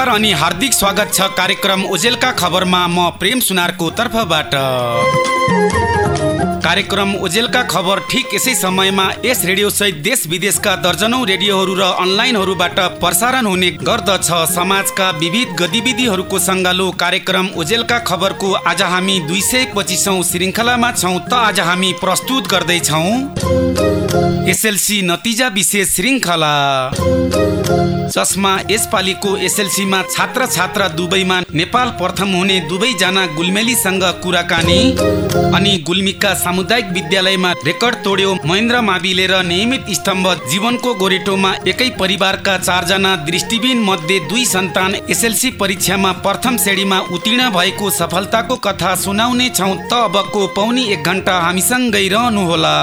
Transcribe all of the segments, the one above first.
नमस्कार अनि हार्दिक स्वागत छ कार्यक्रम ओजेलका खबरमा म प्रेम सुनारको तर्फबाट। कार्यक्रम ओजेलका खबर ठिक यसै समयमा यस रेडियो सहित देश विदेशका दर्जनौ रेडियोहरू र अनलाइनहरूबाट प्रसारण हुने गर्दछ। समाजका विविध गतिविधिहरूको सङ्गालो कार्यक्रम ओजेलका खबरको आज हामी दुई सय पच्चिसौँ श्रृङ्खलामा छौँ त आज हामी प्रस्तुत गर्दैछौँ। एसएलसी नतिजा विशेष श्रृङ्खला। जसमा यसपालिको एसएलसीमा छात्र छात्रा दुवैमा नेपाल प्रथम हुने दुवैजना गुल्मेलीसँग कुराकानी। अनि गुल्मीका सामुदायिक विद्यालयमा रेकर्ड तोड्यो महेन्द्र माविले र नियमित स्तम्भ जीवनको गोरेटोमा एकै परिवारका चारजना दृष्टिबिन मध्ये दुई सन्तान एसएलसी परीक्षामा प्रथम श्रेणीमा उत्तीर्ण भएको सफलताको कथा सुनाउने छौँ। त अबको पौनी एक घन्टा हामीसँगै रहनुहोला।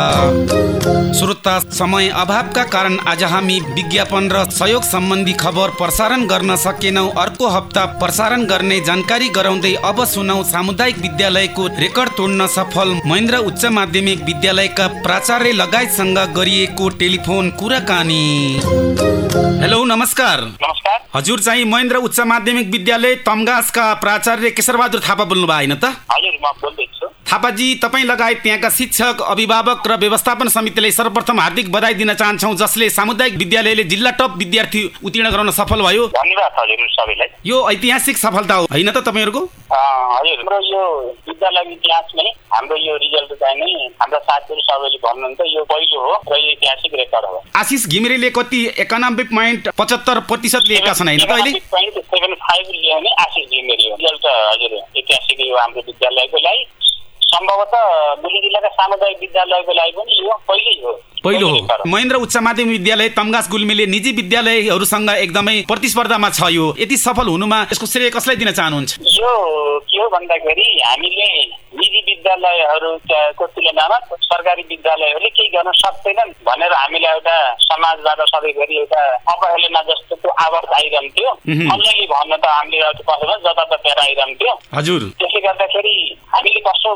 श्रोता समय अभावका कारण आज हामी विज्ञापन र सहयोग सम्बन्धी खबर प्रसारण गर्न सकेनौँ। अर्को हप्ता प्रसारण गर्ने जानकारी गराउँदै अब सुनौ सामुदायिक विद्यालयको रेकर्ड तोड्न सफल। महेन्द्र उच्च माध्यमिक विद्यालयका प्राचार्य लगायतसँग गरिएको टेलिफोन कुराकानी। हेलो नमस्कार। हजुर चाहिँ महेन्द्र उच्च माध्यमिक विद्यालय तमगासका प्राचार्य केशरबहादुर थापा बोल्नु भयो होइन त? थापाजी तपाईँ लगायत त्यहाँका शिक्षक अभिभावक र व्यवस्थापन समितिलाई सर्वप्रथम हार्दिक बधाई दिन चाहन्छौँ जसले सामुदायिक विद्यालयले जिल्ला टप विद्यार्थी उत्तीर्ण गराउन सफल भयो। धन्यवाद हजुर सबैलाई। यो ऐतिहासिक सफलता हो होइन त तपाईँहरूको? हाम्रो यो विद्यालय इतिहासमै हाम्रो यो रिजल्ट चाहिँ नै हाम्रा साथीहरू सबैले भन्नुहुन्छ यो पहिलो हो र यो ऐतिहासिक रेकर्ड हो। आशिष घिमिरेले कति एकानब्बे पोइन्ट पचहत्तर प्रतिशत लिएका छन् होइन त अहिले? आशिष घिमिरे हो। रिजल्ट हजुर ऐतिहासिक यो हाम्रो विद्यालयको लागि। सम्भवतः गुली जिल्लाका सामुदायिक विद्यालयको लागि पनि यो पहिलै हो। पहिलो हो। महेन्द्र उच्च माध्यमिक विद्यालय तमगास गुल्मीले निजी विद्यालयहरूसँग एकदमै प्रतिस्पर्धामा छ यो। यति सफल हुनुमा यसको श्रेय कसलाई दिन चाहनुहुन्छ? यो के हो भन्दाखेरि हामीले निजी विद्यालयहरूको तुलनामा सरकारी विद्यालयहरूले केही गर्न सक्दैनन् भनेर हामीलाई एउटा समाजबाट सधैँभरि एउटा अवहेलना जस्तोको आवाज आइरहन्थ्यो। अलिअलि भन्न त हामीले एउटा कसैमा जताततै आइरहन्थ्यो हजुर। त्यसले गर्दाखेरि हामीले कस्तो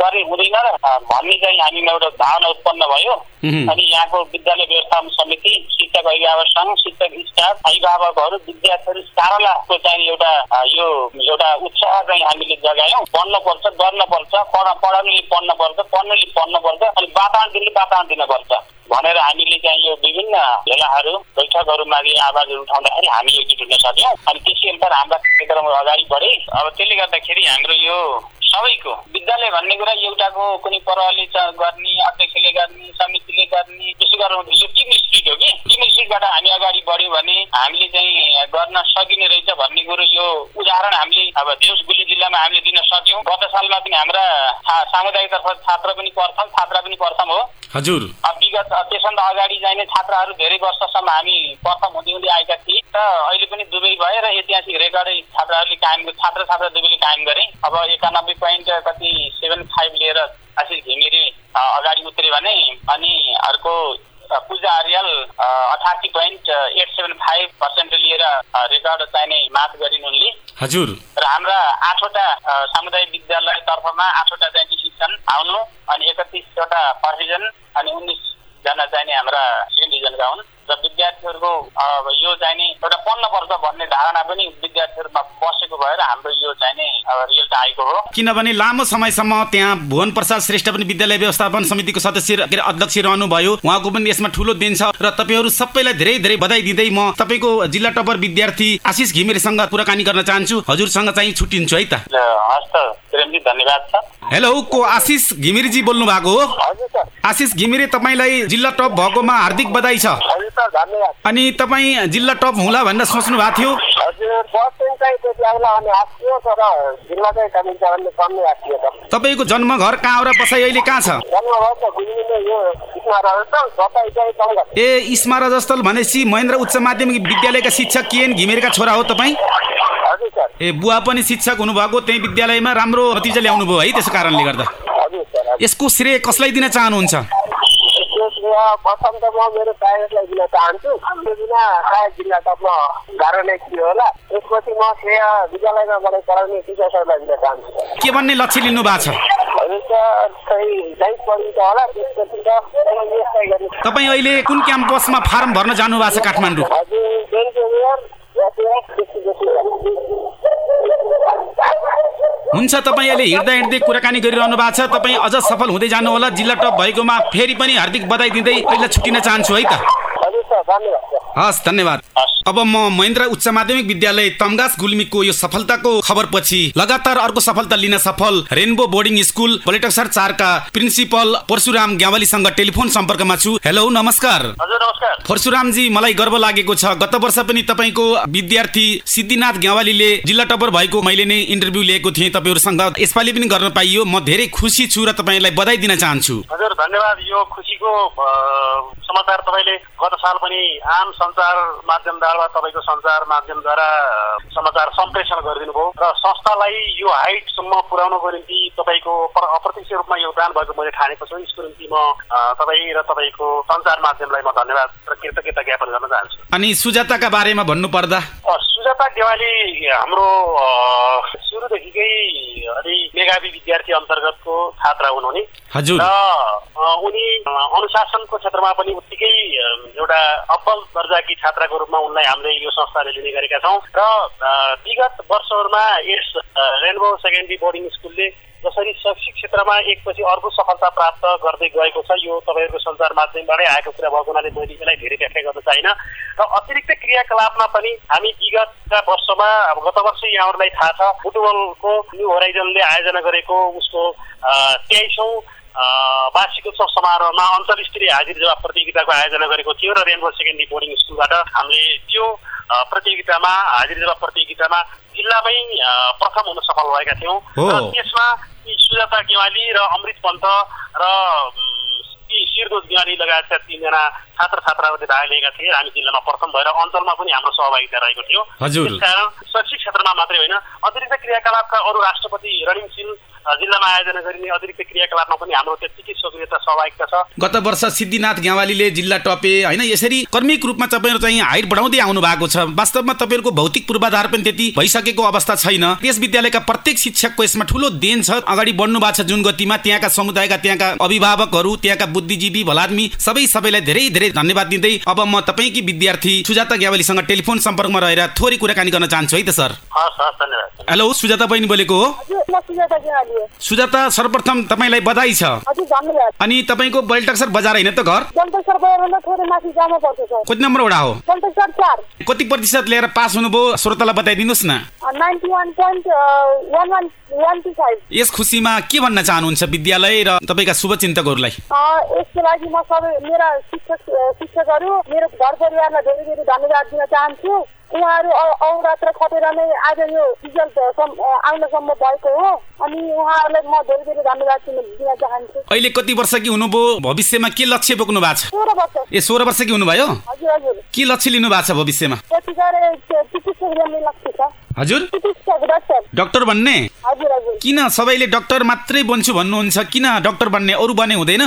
गरे हुँदैन र भन्ने चाहिँ हामीमा एउटा भावना उत्पन्न भयो। अनि यहाँको विद्यालय व्यवस्थापन समिति शिक्षक अभिभावक सङ्घ शिक्षक स्टाफ अभिभावकहरू विद्यार्थीहरू सारालाको चाहिँ एउटा यो एउटा उत्साह चाहिँ हामीले जगायौँ। पढ्नुपर्छ गर्नुपर्छ पढ पढाउनेले पढ्नुपर्छ पढ्नेले पढ्नुपर्छ अनि वातावरण दिने वातावरण दिनुपर्छ भनेर हामीले चाहिँ यो विभिन्न भेलाहरू बैठकहरूमा यो आवाजहरू उठाउँदाखेरि हामी एकजुट हुन सक्यौँ। अनि त्यसै अनुसार हाम्रा कार्यक्रमहरू अगाडि बढे। अब त्यसले गर्दाखेरि हाम्रो यो सबैको। विद्यालय भन्ने कुरा एउटाको कुनै परले च- गर्ने अध्यक्षले गर्ने समितिले गर्ने त्यसो गरेर हुँदैन। यो टिम स्पिरिट हो कि? टिम स्पिरिटबाट हामी अगाडि बढ्यौँ भने हामीले चाहिँ गर्न सकिने रहेछ भन्ने कुरो यो उदाहरण हामीले अब देउस गुली जिल्लामा हामीले दिन सक्यौँ। गत सालमा पनि हाम्रा छा- सामुदायिक तर्फ छात्र पनि प्रथम छात्रा पनि प्रथम हो। हजुर। विगत त्यसभन्दा अगाडि जाने छात्राहरू धेरै वर्षसम्म हामी प्रथम हुँदै हुँदै आएका थिए। र अहिले पनि दुवै भए र ऐतिहासिक रेकर्डै छात्राहरूले कायम छात्र छात्रा दुवैले कायम गरे। अब एकानब्बे पोइन्ट कति सेभेन फाइभ लिएर आशिष घिमिरे अगाडि उत्रे भने अनि अर्को पूजा आर्याल अठासी point eight seven five percent लिएर रेकर्ड चाहिने मात गरिन् उनले। हजुर। र हाम्रा आठवटा सामुदायिक विद्यालय तर्फमा आठवटा चाहिँ डिसिसन आउनु अनि एकतिसवटा फर्स्ट डिभिजन अनि उन्नाइसजना चाहिँ नि हाम्रा सेकेन्ड डिभिजनका हुन् र विद्यार्थीहरूको यो चाहिँ एउटा पढ्नुपर्छ भन्ने धारणा पनि विद्यार्थीहरूमा बसेको भएर हाम्रो यो चाहिँ रिजल्ट आएको हो। किनभने लामो समयसम्म त्यहाँ भुवन प्रसाद श्रेष्ठ पनि विद्यालय व्यवस्थापन समितिको सदस्य के अरे अध्यक्ष रहनुभयो। उहाँको पनि यसमा ठुलो देन छ र तपाईँहरू सबैलाई धेरै धेरै बधाई दिँदै म तपाईँको जिल्ला टपर विद्यार्थी आशिष घिमिरेसँग कुराकानी गर्न चाहन्छु। हजुरसँग चाहिँ छुट्टिन्छु है त। हस् त प्रेमजी धन्यवाद छ हेलो को आशिष घिमिरेजी बोल्नु भएको हो आशिष घिमिरे तपाईँलाई जिल्ला टप भएकोमा हार्दिक बधाई छ। अनि तपाईँ जिल्ला टप हुला भनेर सोच्नु भएको थियो तपाईँको जन्म घर कहाँ हो र बसाइ अहिले कहाँ छ? ए इस्मा रजस्थल भनेपछि महेन्द्र उच्च माध्यमिक विद्यालयका शिक्षक केएन घिमिरेका छोरा हो तपाईँ? ए बुवा पनि शिक्षक हुनुभएको त्यही विद्यालयमा राम्रो नतिजा ल्याउनु भयो है त्यसो कारणले गर्दा। यसको श्रेय कसलाई दिन चाहनुहुन्छ? के भन्ने लक्ष्य लिनु भएको छ? तपाईँ अहिले कुन क्याम्पसमा फार्म भर्न जानु भएको छ काठमाडौँ? हुन्छ तपाईँ अहिले हिँड्दा हिँड्दै कुराकानी गरिरहनु भएको छ। तपाईँ अझ सफल हुँदै जानुहोला। जिल्ला टप भएकोमा फेरि पनि हार्दिक बधाई दिँदै अहिले छुट्टिन चाहन्छु है त। हस् धन्यवाद। अब म महेन्द्र उच्च माध्यमिक विद्यालय तमगास गुल्मीको यो सफलताको खबर पछि लगातार अर्को सफलता लिन सफल रेनबो बोर्डिङ स्कुल पलेटक्सर चारका प्रिन्सिपल परशुराम ग्यावालीसँग टेलिफोन सम्पर्कमा छु। हेलो नमस्कार। हजुर नमस्कार। परशुरामजी मलाई गर्व लागेको छ गत वर्ष पनि तपाईँको विद्यार्थी सिद्धिनाथ ग्यावालीले जिल्ला टपर भएको मैले नै इन्टरभ्यू लिएको थिएँ तपाईँहरूसँग। यसपालि पनि गर्न पाइयो। म धेरै खुसी छु र तपाईँलाई बधाई दिन चाहन्छु। हजुर धन्यवाद। यो खुसीको समाचार तपाईँले गत साल पनि आम सञ्चार माध्यमद्वारा तपाईँको सञ्चार माध्यमद्वारा समाचार सम्प्रेषण गरिदिनु भयो। र संस्थालाई यो हाइटसम्म पुर्याउनको निम्ति तपाईँको प्र- अप्रत्यक्ष रूपमा योगदान भएको मैले ठानेको छु। यसको निम्ति म तपाईँ र तपाईँको सञ्चार माध्यमलाई म धन्यवाद र कृतज्ञता ज्ञापन गर्न चाहन्छु। अनि सुजाताका बारेमा भन्नुपर्दा? सुजाता देवाली हाम्रो सुरुदेखिकै अलि मेघावी विद्यार्थी अन्तर्गतको छात्रा हुन् उनी हजुर। र उनी अनुशासनको क्षेत्रमा पनि उत्तिकै एउटा अब्बल दर्जाकी छात्राको रूपमा उनलाई हामीले यो संस्थाले लिने गरेका छौँ। र विगत वर्षहरूमा यस रेनबो सेकेन्डरी बोर्डिङ स्कुलले जसरी शैक्षिक क्षेत्रमा एकपछि अर्को सफलता प्राप्त गर्दै गएको छ यो तपाईँहरूको सञ्चार माध्यमबाटै आएको कुरा भएको हुनाले मैले यसलाई धेरै व्याख्या गर्न चाहिनँ र अतिरिक्त क्रियाकलापमा पनि हामी विगतका वर्षमा अब गत वर्ष यहाँहरूलाई थाहा छ फुटबलको न्यू होराइजनले आयोजना गरेको उसको तेइसौँ वार्षिक उत्सव समारोहमा अञ्चल स्तरीय हाजिर जवाब प्रतियोगिताको आयोजना गरेको थियो र रेनबो सेकेन्डरी बोर्डिङ स्कुलबाट हामीले त्यो प्रतियोगितामा हाजिर जवाब प्रतियोगितामा जिल्लामै प्रथम हुन सफल भएका थियौँ। र त्यसमा सुजाता गेवाली र अमृत पन्त र ती शिरदोज गेवाली लगायतका तिनजना छात्र छात्राहरूले भाग लिएका थिए। हामी जिल्लामा प्रथम भएर अञ्चलमा पनि हाम्रो सहभागिता रहेको थियो। त्यसकारण शैक्षिक क्षेत्रमा मात्रै होइन अतिरिक्त क्रियाकलापका अरू राष्ट्रपति जिल्लामा आयोजना गरिने अतिरिक्त क्रियाकलापमा पनि हाम्रो त्यत्तिकै सक्रियता सहभागिता छ। गत वर्ष सिद्धिनाथ ग्यावालीले जिल्ला टपे होइन यसरी कर्मिक रूपमा तपाईँहरू चाहिँ हाइट बढाउँदै आउनु भएको छ। वास्तवमा तपाईँहरूको भौतिक पूर्वाधार पनि त्यति भइसकेको अवस्था छैन। त्यस विद्यालयका प्रत्येक शिक्षकको यसमा ठुलो देन छ। अगाडि बढ्नु भएको छ जुन गतिमा त्यहाँका समुदायका त्यहाँका अभिभावकहरू त्यहाँका बुद्धिजीवी भलादमी सबै सबैलाई धेरै धेरै धन्यवाद दिँदै अब म तपाईँकी विद्यार्थी सुजाता ग्यावालीसँग टेलिफोन सम्पर्कमा रहेर थोरै कुराकानी गर्न चाहन्छु है त सर। हस् हस् धन्यवाद। हेलो सुजाता बहिनी बोलेको हो? सुजाता सर्वप्रथम तपाईँलाई बधाई छ। अनि तपाईँको बैलटक्सर बजार होइन त घर? कति नम्बर वडा हो? कति प्रतिशत लिएर पास हुनुभयो? श्रोतालाई बताइदिनुहोस् न। यस खुसीमा के भन्न चाहनुहुन्छ विद्यालय र तपाईँका शुभचिन्तकहरूलाई? यसको लागि म सबै मेरा शिक्षक शिक्षकहरू मेरो घर परिवारलाई धेरै धेरै धन्यवाद दिन चाहन्छु। उहाँहरू औ- अहोरात्र खटेर नै आज यो रिजल्ट सम्- आउनसम्म भएको हो। अनि उहाँहरूलाई म धेरै धेरै धन्यवाद दिन दिन चाहन्छु। अहिले कति वर्ष कि हुनुभयो? भविष्यमा के लक्ष्य बोक्नु भएको छ? सोह्र वर्ष। ए सोह्र वर्ष कि हुनुभयो? हजुर हजुर। के लक्ष्य लिनु भएको छ भविष्यमा? हजुर? डाक्टर हजुर किन सबैले डक्टर मात्रै बन्छु भन्नुहुन्छ? किन डक्टर बन्ने? अरू बन्ने हुँदैन?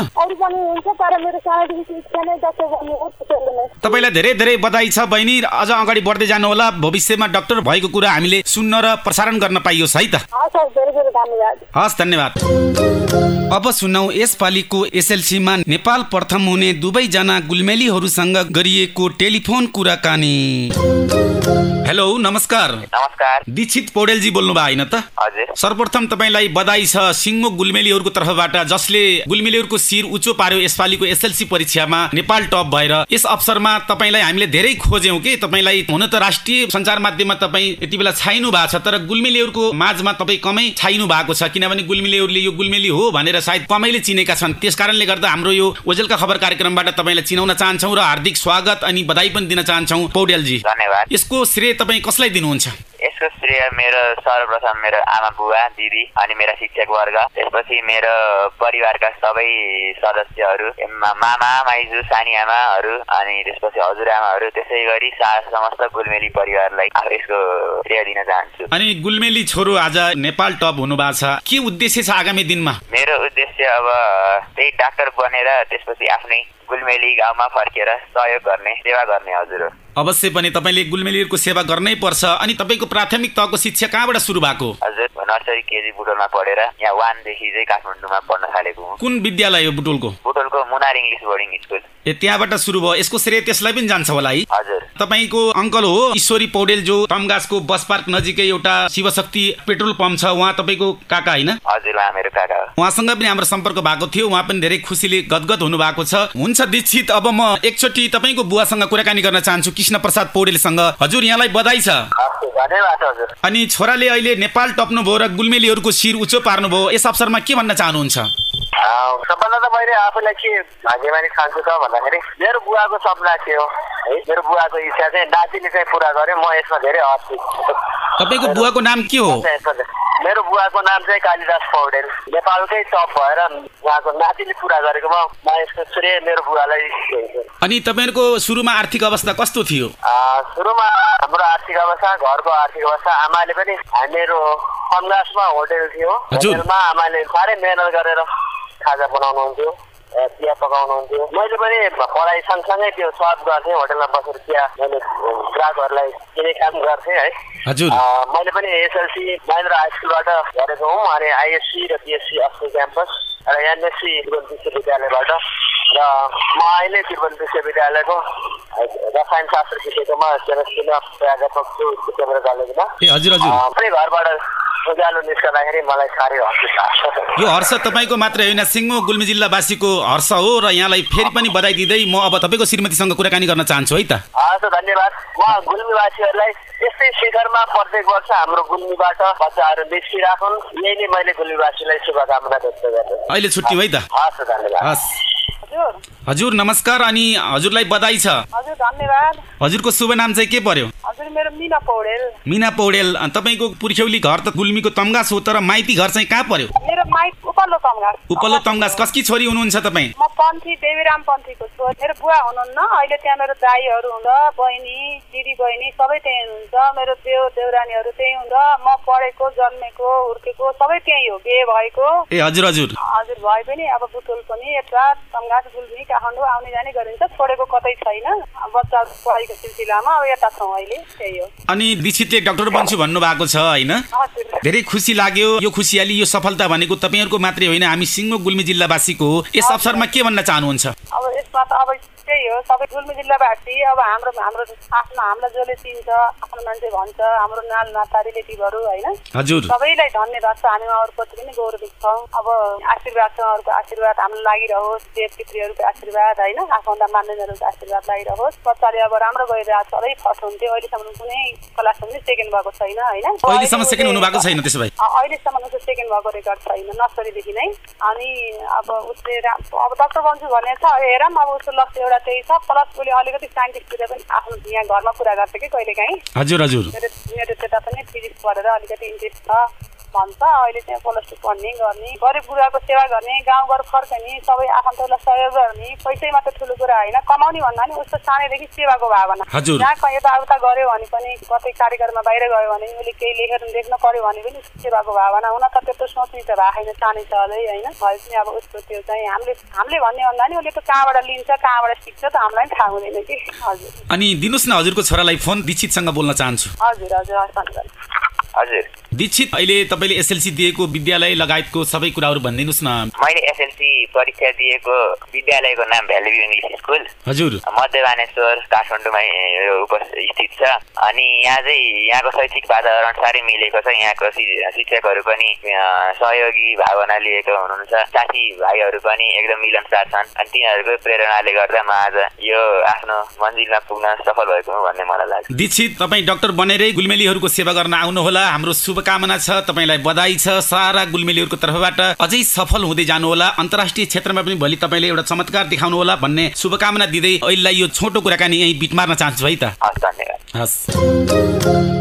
तपाईँलाई धेरै धेरै बधाई छ बहिनी। अझ अगाडि बढ्दै जानुहोला। भविष्यमा डक्टर भएको कुरा हामीले सुन्न र प्रसारण गर्न पाइयोस् है त? हस् धन्यवाद। अब सुनौ यसपालिको एसएलसीमा नेपाल प्रथम हुने दुवैजना गुलमेलीहरूसँग गरिएको टेलिफोन कुराकानी। हेलो नमस्कार। नमस्कार। दीक्षित पौडेलजी बोल्नु भयो होइन त? हजुर। सर्वप्रथम तपाईँलाई बधाई छ। सिङ्गो गुलमेलीहरूको तर्फबाट जसले गुलमेलीहरूको शिर उच्चो पार्यो यसपालिको एसएलसी परीक्षामा नेपाल टप भएर यस अवसरमा तपाईँलाई हामीले धेरै खोज्यौँ कि? तपाईँलाई हुन त राष्ट्रिय सञ्चार माध्यममा तपाईँ यति बेला छाइनु भएको छ तर गुलमेलीहरूको माझमा तपाईँ कमै छाइनु भएको छ किनभने गुलमेलीहरूले यो गुलमेली हो भनेर सायद कमैले चिनेका छन्। त्यस कारणले गर्दा हाम्रो यो ओजेलका खबर कार्यक्रमबाट तपाईँलाई चिनाउन चाहन्छौँ र हार्दिक स्वागत अनि बधाई पनि दिन चाहन्छौँ। पौडेलजी धन्यवाद। यसको श्रेय तपाईँ कसलाई दिनुहुन्छ? यसको श्रेय मेरो सर्वप्रथम मेरो आमा बुवा दिदी अनि मेरा शिक्षक वर्ग त्यसपछि मेरो परिवारका सबै सदस्यहरू मामा माइजू सानी आमाहरू अनि त्यसपछि हजुरआमाहरू त्यसै गरी सा समस्त गुलमेली परिवारलाई यसको श्रेय दिन चाहन्छु। अनि गुलमेली छोरो आज नेपाल टप हुनु भएको छ। के उद्देश्य छ आगामी दिनमा? मेरो उद्देश्य अब त्यही डाक्टर बनेर त्यसपछि आफ्नै गुलमेली गाउँमा फर्केर सहयोग गर्ने सेवा गर्ने हजुर अवश्य पनि तपाईँले गुलमेलीहरूको सेवा गर्नै पर्छ। अनि तपाईँको प्राथमिक तहको शिक्षा कहाँबाट सुरु भएको? हजुर नर्सरी केजी बुटोलमा पढेर यहाँ वानदेखि चाहिँ काठमाडौँमा पढ्न थालेको कुन विद्यालय हो बुटोलको? बुटोलको मुनार इङ्ग्लिस बोर्डिङ स्कुल। ए त्यहाँबाट सुरु भयो। यसको श्रेय त्यसलाई पनि जान्छ होला है। हजुर। तपाईँको अङ्कल हो ईश्वरी पौडेल जो तमगासको बस पार्क नजिकै एउटा शिवशक्ति पेट्रोल पम्प छ उहाँ तपाईँको काका होइन? उहाँसँग पनि हाम्रो सम्पर्क भएको थियो। उहाँ पनि धेरै खुसीले गदगद हुनु भएको छ। हुन्छ दीक्षित अब म एकचोटि तपाईँको बुवासँग कुराकानी गर्न चाहन्छु। कृष्ण प्रसाद पौडेलसँग। हजुर यहाँलाई बधाई छ। अनि छोराले अहिले नेपाल टप्नुभयो र गुल्मेलीहरूको शिर उच्चो पार्नुभयो। यस अवसरमा के भन्न चाहनुहुन्छ? सबभन्दा त मैले आफूलाई के भाग्यमानी ठान्छु त भन्दाखेरि मेरो बुवाको सपना थियो है? मेरो बुवाको इच्छा चाहिँ नातिले चाहिँ पुरा गर्यो म यसमा धेरै हर्षित। तपाईँको बुवाको नाम के हो? मेरो बुवाको नाम चाहिँ कालिदास पौडेल। नेपालकै टप भएर उहाँको नातिले पुरा गरेकोमा म यसको श्रेय मेरो बुवालाई अनि तपाईँहरूको सुरुमा आर्थिक अवस्था कस्तो थियो? सुरुमा हाम्रो आर्थिक अवस्था घरको आर्थिक अवस्था आमाले पनि मेरो कमलासमा होटेल थियो। होटेलमा आमाले साह्रै मेहनत गरेर खाजा बनाउनुहुन्थ्यो चिया पकाउनुहुन्थ्यो मैले पनि पढाइ सँगसँगै त्यो सर्भ गर्थेँ होटेलमा बसेर चिया मैले ग्राहकहरूलाई दिने काम गर्थेँ है। हजुर। मैले पनि एसएलसी महेन्द्र हाई स्कुलबाट गरेको हुँ अनि आइएससी र बिएससी अस्ति क्याम्पस र एनएससी त्रिभुवन विश्वविद्यालयबाट। र म अहिले त्रिभुवन विश्वविद्यालयको रसायन शास्त्र विषयकोमा केमिस्ट्रीमा प्राध्यापक छु कलेजमा। घरबाट उज्यालो निस्कँदाखेरि मलाई साह्रै लाग्छ यो हर्ष तपाईँको मात्रै होइन सिङ्गो गुल्मी जिल्लावासीको हर्ष हो र यहाँलाई फेरि पनि बधाई दिँदै म अब तपाईँको श्रीमतीसँग कुराकानी गर्न चाहन्छु है त। हस् धन्यवाद। म गुल्मीवासीहरूलाई यस्तै शिखरमा प्रत्येक वर्ष हाम्रो गुल्मीबाट बच्चाहरू निस्किराखुन्। यही नै मैले गुल्मीवासीलाई शुभकामना व्यक्त गर्छु अहिले छुट्टी है त? हस् धन्यवाद। हस्। हजुर। हजुर नमस्कार अनि हजुरलाई बधाई छ। हजुर धन्यवाद। हजुरको शुभ नाम चाहिँ के पर्यो? हजुर मेरो मिना पौडेल। मिना पौडेल तपाईँको पुर्ख्यौली घर त गुल्मीको तम्गास हो तर माइती घर चाहिँ कहाँ पर्यो? मेरो माइक उपल्लो तम्गास कसकी छोरी हुनुहुन्छ तपाईँ? म पन्थी देवीराम पन्थीको छु मेरो बुवा हुनुहुन्न। अहिले त्यहाँ मेरो दाईहरू हुँदा बहिनी दिदी बहिनी सबै त्यहीँ हुनुहुन्छ। मेरो देव देउरानीहरू त्यहीँ हुँदा म पढेको जन्मेको हुर्केको सबै त्यहीँ हो। बिहे भएको। ए हजुर हजुर। हजुर भए पनि अब बुटोल पनि यता तमघाट गुल्मी काठमाडौँ आउने जाने गरिन्छ। छोडेको कतै छैन। बच्चा पढाइको सिलसिलामा अब यता छौँ अहिले। त्यही हो। अनि दीक्षितले डाक्टर बन्छु भन्नुभएको छ होइन? धेरै खुसी लाग्यो। यो खुसियाली यो सफलता भनेको तपाईँहरूको मात्रै होइन हामी सिङ्गो गुल्मी जिल्लावासीको यस अवसरमा के भन्न चाहनुहुन्छ? अब यसमा त अब त्यही हो सबै गुल्मी जिल्लावासी अब हाम्रो हाम्रो आफ्नो हामीलाई जसले चिन्छ आफ्नो मान्छे भन्छ हाम्रो नाल नाता रिलेटिभहरू होइन? हजुर। सबैलाई धन्यवाद छ हामी उहाँहरूप्रति पनि गौरवित छौँ। अब आशीर्वाद छ उहाँहरूको आशीर्वाद हामीलाई लागिरहोस् देव पितृहरूको आशीर्वाद होइन? आफन्त मान्यजहरूको आशीर्वाद लागिरहोस्। बच्चाले अब राम्रो छ अझै फर्स्ट हुन्थ्यो अहिलेसम्म कुनै क्लासमा पनि सेकेन्ड भएको छैन होइन? अहिलेसम्म सेकेन्ड भएको उसको सेकेन्ड भएको रेकर्ड छैन नर्सरीदेखि नै। अनि अब उसले अब डक्टर बन्छु भने छ हेरौँ अब उसको लक्ष्य एउटा त्यही छ प्लस उसले अलिकति साइन्टिस्टतिर पनि आफ्नो यहाँ घरमा कुरा गर्छ कि कहिले काहीँ हजुर हजुर। मेरो मेरो त्यता पनि फिजिक्स पढेर अलिकति इन्ट्रेस्ट छ। भन्छ अहिले चाहिँ प्लस टू पढ्ने गर्ने गरिब बुढाको सेवा गर्ने गाउँघर फर्कने सबै आफन्तलाई सहयोग गर्ने पैसै मात्र ठुलो कुरा होइन कमाउने भन्दा नि उसको सानैदेखि सेवाको भावना। हजुर। जहाँ कहीँ यताउता गऱ्यो भने पनि कतै कार्यक्रममा बाहिर गयो भने उसले केही लेखेर लेख्न पर्यो भने पनि उसको सेवाको भावना हुन त त्यत्रो सोच्ने त भएको छैन चाहने छ अझै होइन भए पनि अब उसको त्यो चाहिँ हामीले हामीले भन्ने भन्दा नि उसले त कहाँबाट लिन्छ कहाँबाट सिक्छ त हामीलाई पनि थाहा हुँदैन कि। हजुर। अनि दिनुहोस् न हजुरको छोरालाई फोन दीक्षितसँग बोल्न चाहन्छु। हजुर हजुर हस् हजुर। दीक्षित अहिले तपाईँले एसएलसी दिएको विद्यालय लगायतको सबै कुराहरू भनिदिनुहोस् न। मैले एसएलसी परीक्षा दिएको विद्यालयको नाम भ्यालीभ्यू इङ्ग्लिस स्कुल। हजुर। मध्य बानेश्वर काठमाडौँमा उपस्थित छ। अनि यहाँ चाहिँ यहाँको शैक्षिक वातावरण साह्रै मिलेको छ। यहाँको शिक्षकहरू पनि सहयोगी भावना लिएको हुनुहुन्छ। साथी भाइहरू पनि एकदम मिलनसार छन्। अनि तिनीहरूको प्रेरणाले गर्दा म आज यो आफ्नो मन्जिलमा पुग्न सफल भएको हुँ भन्ने मलाई लाग्छ। दीक्षित तपाईँ डाक्टर बनेरै गुल्मेलीहरूको सेवा गर्न आउनुहोला। हाम्रो शुभकामना छ तपाईँलाई बधाई छ सारा गुल्मेलीहरूको तर्फबाट। अझै सफल हुँदै जानुहोला। अन्तर्राष्ट्रिय क्षेत्रमा पनि भोलि तपाईँले एउटा चमत्कार देखाउनुहोला भन्ने शुभकामना दिँदै अहिलेलाई यो छोटो कुराकानी यहीँ बिट मार्न चाहन्छु है त। हस् धन्यवाद। हस्।